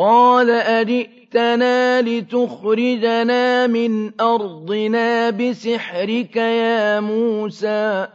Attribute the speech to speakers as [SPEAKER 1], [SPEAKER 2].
[SPEAKER 1] قَالَ أَجِئْتَنَا لِتُخْرِجَنَا مِنْ أَرْضِنَا بِسِحْرِكَ يَا مُوسَىٰ